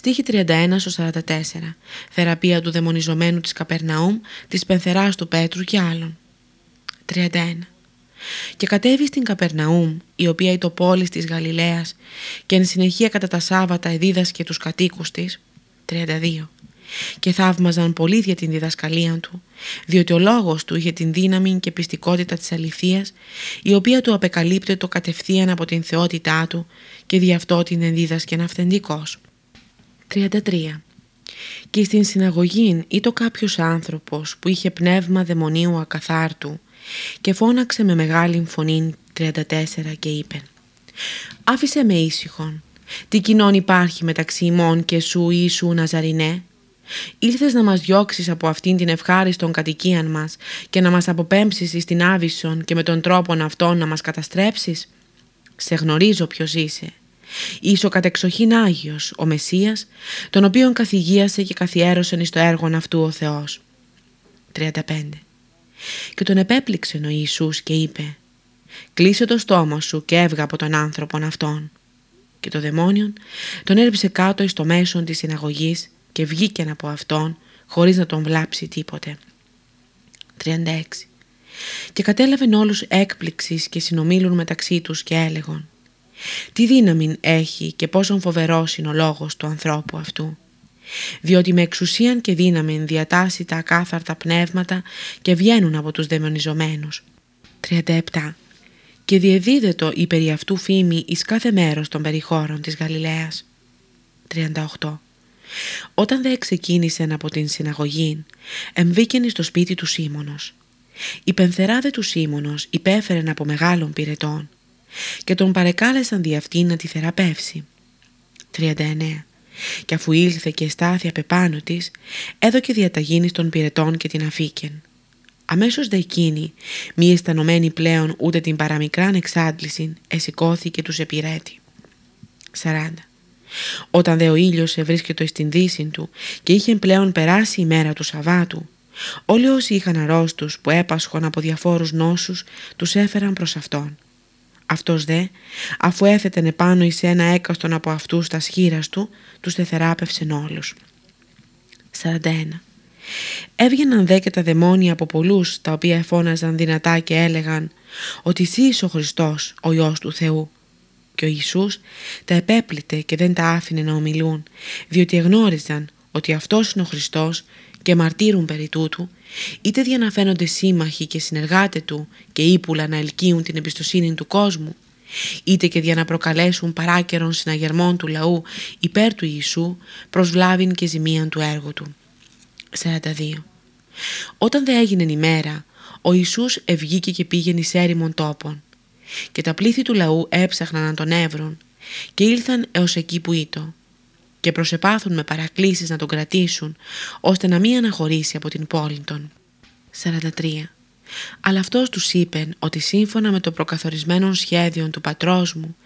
Στίχη 31 44. Θεραπεία του δαιμονιζομένου της Καπερναούμ, της πενθεράς του Πέτρου και άλλων. 31. Και κατέβη στην Καπερναούμ, η οποία το πόλη της Γαλιλαίας και εν συνεχεία κατά τα Σάββατα εδίδασκε τους κατοίκους της. 32. Και θαύμαζαν πολύ για την διδασκαλία του, διότι ο λόγος του είχε την δύναμη και πιστικότητα της αληθείας, η οποία του το κατευθείαν από την θεότητά του και δι' αυτό την ενδίδασκεν αυθεντικός. 33. Και στην συναγωγή ήτο κάποιος άνθρωπος που είχε πνεύμα δαιμονίου ακαθάρτου και φώναξε με μεγάλη φωνή 34 και είπε «Άφησε με ήσυχον, τι κοινών υπάρχει μεταξύ ημών και σου Ιησού Ναζαρινέ» Ήλθες να μας διώξεις από αυτήν την ευχάριστον κατοικίαν μας και να μας αποπέμψεις στην Άβυσσον και με τον τρόπον αυτόν να μας καταστρέψεις; Σε γνωρίζω ποιος είσαι Είσαι ο κατεξοχήν Άγιος, ο Μεσσίας, τον οποίον καθηγίασε και καθιέρωσε εις το έργο αυτού ο Θεός. 35. Και τον επέπληξε ο Ιησούς και είπε «Κλείσε το στόμα σου και έβγα από τον άνθρωπον αυτόν». Και το δαιμόνιον τον έριψε κάτω εις το μέσον της συναγωγής και βγήκε από αυτόν χωρίς να τον βλάψει τίποτε. 36. Και κατέλαβεν όλους έκπληξης και συνομίλουν μεταξύ τους και έλεγον τι δύναμη έχει και πόσο φοβερός είναι ο λόγος του ανθρώπου αυτού; Διότι με εξουσίαν και δύναμη διατάσσει τα ακάθαρτα πνεύματα και βγαίνουν από τους δαιμονιζομένους. 37. Και διεδίδετο η περί αυτού φήμη εις κάθε μέρος των περιχώρων της Γαλιλαίας. 38. Όταν δε ξεκίνησε από την συναγωγή, εμβήκεν στο σπίτι του Σίμωνος. Η πενθεράδε του Σίμωνος υπέφερεν από μεγάλων πυρετών και τον παρεκάλεσαν δι' αυτήν να τη θεραπεύσει. 39. Και αφού ήλθε και στάθη απ' επάνω της, έδωκε διαταγήνη των πυρετών και την αφήκεν. Αμέσως δε εκείνη, μη αισθανωμένη πλέον ούτε την παραμικράν εξάντληση, εσηκώθηκε τους επιρέτη. 40. Όταν δε ο ήλιος ευρίσκεται στην δύση του και είχε πλέον περάσει η μέρα του Σαββάτου, όλοι όσοι είχαν αρρώστους που έπασχον από διαφόρους νόσους τους έφεραν προς αυτόν. Αυτός δε, αφού έθετεν επάνω εις ένα έκαστον από αυτούς τα σχήρας του, τους θεράπευσεν όλους. 41. Έβγαιναν δε και τα δαιμόνια από πολλούς, τα οποία φώναζαν δυνατά και έλεγαν ότι εσύ είσαι ο Χριστός, ο Υιός του Θεού. Και ο Ιησούς τα επέπλητε και δεν τα άφηνε να ομιλούν, διότι εγνώριζαν ότι αυτός είναι ο Χριστός και μαρτύρουν περί τούτου, είτε για να φαίνονται σύμμαχοι και συνεργάτε του και ύπουλα να ελκύουν την εμπιστοσύνη του κόσμου, είτε και για να προκαλέσουν παράκαιρον συναγερμών του λαού υπέρ του Ιησού προς βλάβην και ζημίαν του έργου του. 42. Όταν δε έγινε η μέρα, ο Ιησούς ευγήκε και πήγαινε σε έρημον τόπων και τα πλήθη του λαού έψαχναν να τον έβρουν και ήλθαν έως εκεί που ήτο και προσεπάθουν με παρακλήσεις να τον κρατήσουν, ώστε να μην αναχωρήσει από την πόλη των. 43. Αλλά αυτός τους είπε ότι σύμφωνα με το προκαθορισμένο σχέδιο του πατρός μου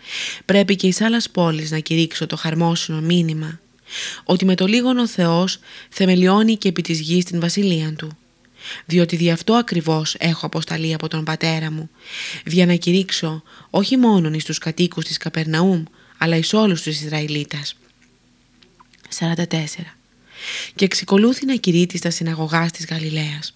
πρέπει και εις άλλες πόλεις να κηρύξω το χαρμόσυνο μήνυμα ότι με το λίγον ο Θεός θεμελιώνει και επί της γης την βασιλεία του διότι δι' αυτό ακριβώς έχω αποσταλεί από τον πατέρα μου για να κηρύξω όχι μόνον εις τους κατοίκους της Καπερναούμ αλλά εις όλους τους Ισραηλίτας 44 και εξικολούθη να κηρύττει στα συναγωγάς της Γαλιλαίας.